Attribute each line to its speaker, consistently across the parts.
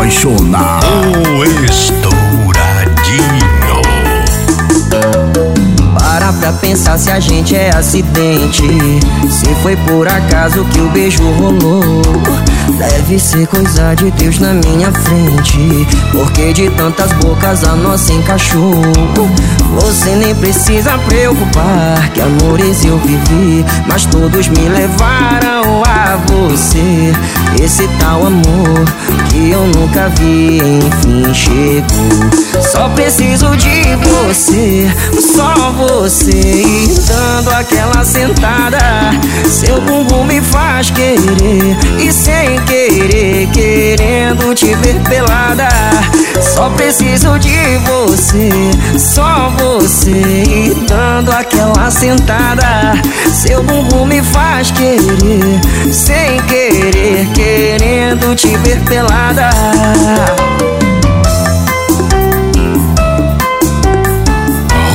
Speaker 1: apaixonar.
Speaker 2: O estouradinho.
Speaker 3: Para pra pensar se a gente é acidente. Se foi por acaso que o beijo rolou. Deve ser coisa de Deus na minha frente. Porque de tantas bocas a nossa encaixou. Você nem precisa preocupar. Que amores eu vivi. Mas todos me levaram a. Esse tal amor que eu nunca vi, enfim chegou. Só preciso de você, só você. E dando aquela sentada, seu bumbum me faz querer. E sem querer, querendo te ver pelada. Só preciso de você, só você. E dando aquela sentada, seu bumbum me faz querer. Sem querendo te ver pelada.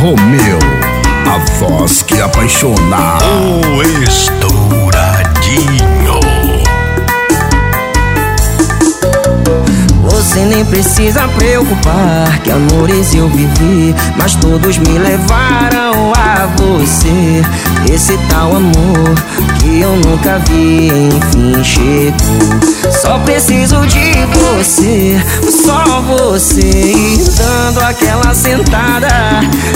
Speaker 1: Romeu, a voz que apaixonar.
Speaker 2: O estouradinho.
Speaker 3: Você nem precisa preocupar que amores eu vivi, mas todos me levaram a você. Esse tal amor que eu nunca vi, enfim chegou. Preciso de você, só você. Dando aquela sentada,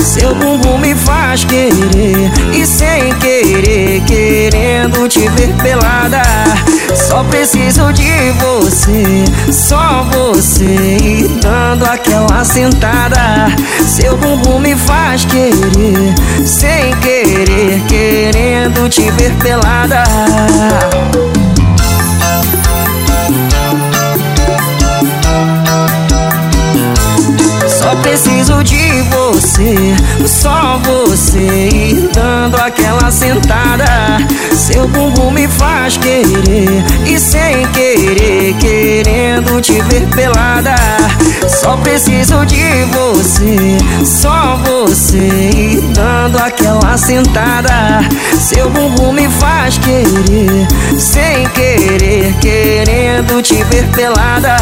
Speaker 3: seu bumbum me faz querer. E sem querer, querendo te ver pelada. Só preciso de você, só você. Dando aquela sentada, seu bumbum me faz querer. Sem querer, querendo te ver pelada. Você, só você. Dando aquela sentada, seu bumbum me faz querer. E sem querer, querendo te ver pelada. Só preciso de você, só você. Dando aquela sentada, seu bumbum me faz querer. Sem querer, querendo te ver pelada.